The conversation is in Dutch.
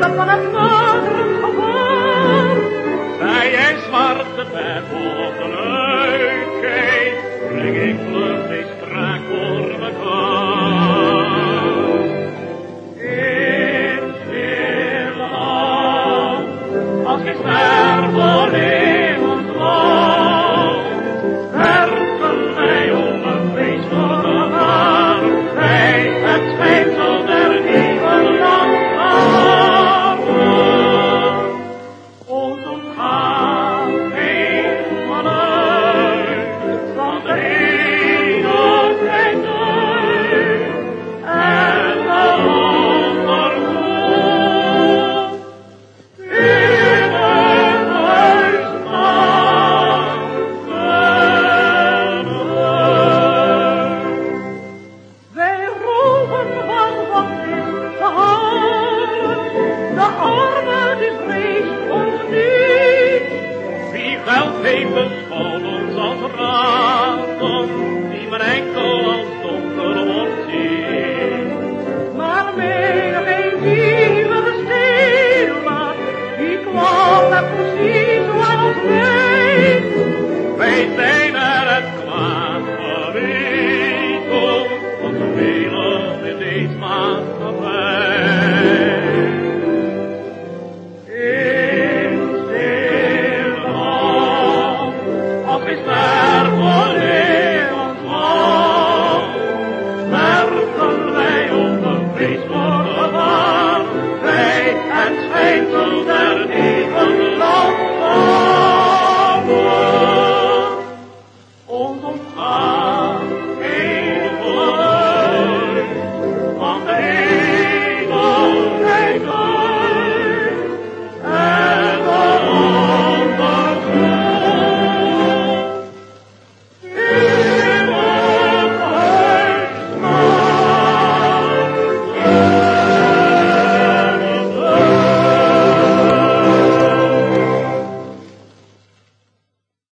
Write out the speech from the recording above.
dat van het magere gevaar. Bij een zwarte pet op de leukheid, breng ik vlug die straak voor mekaar. In stille hand, als ik maple and painful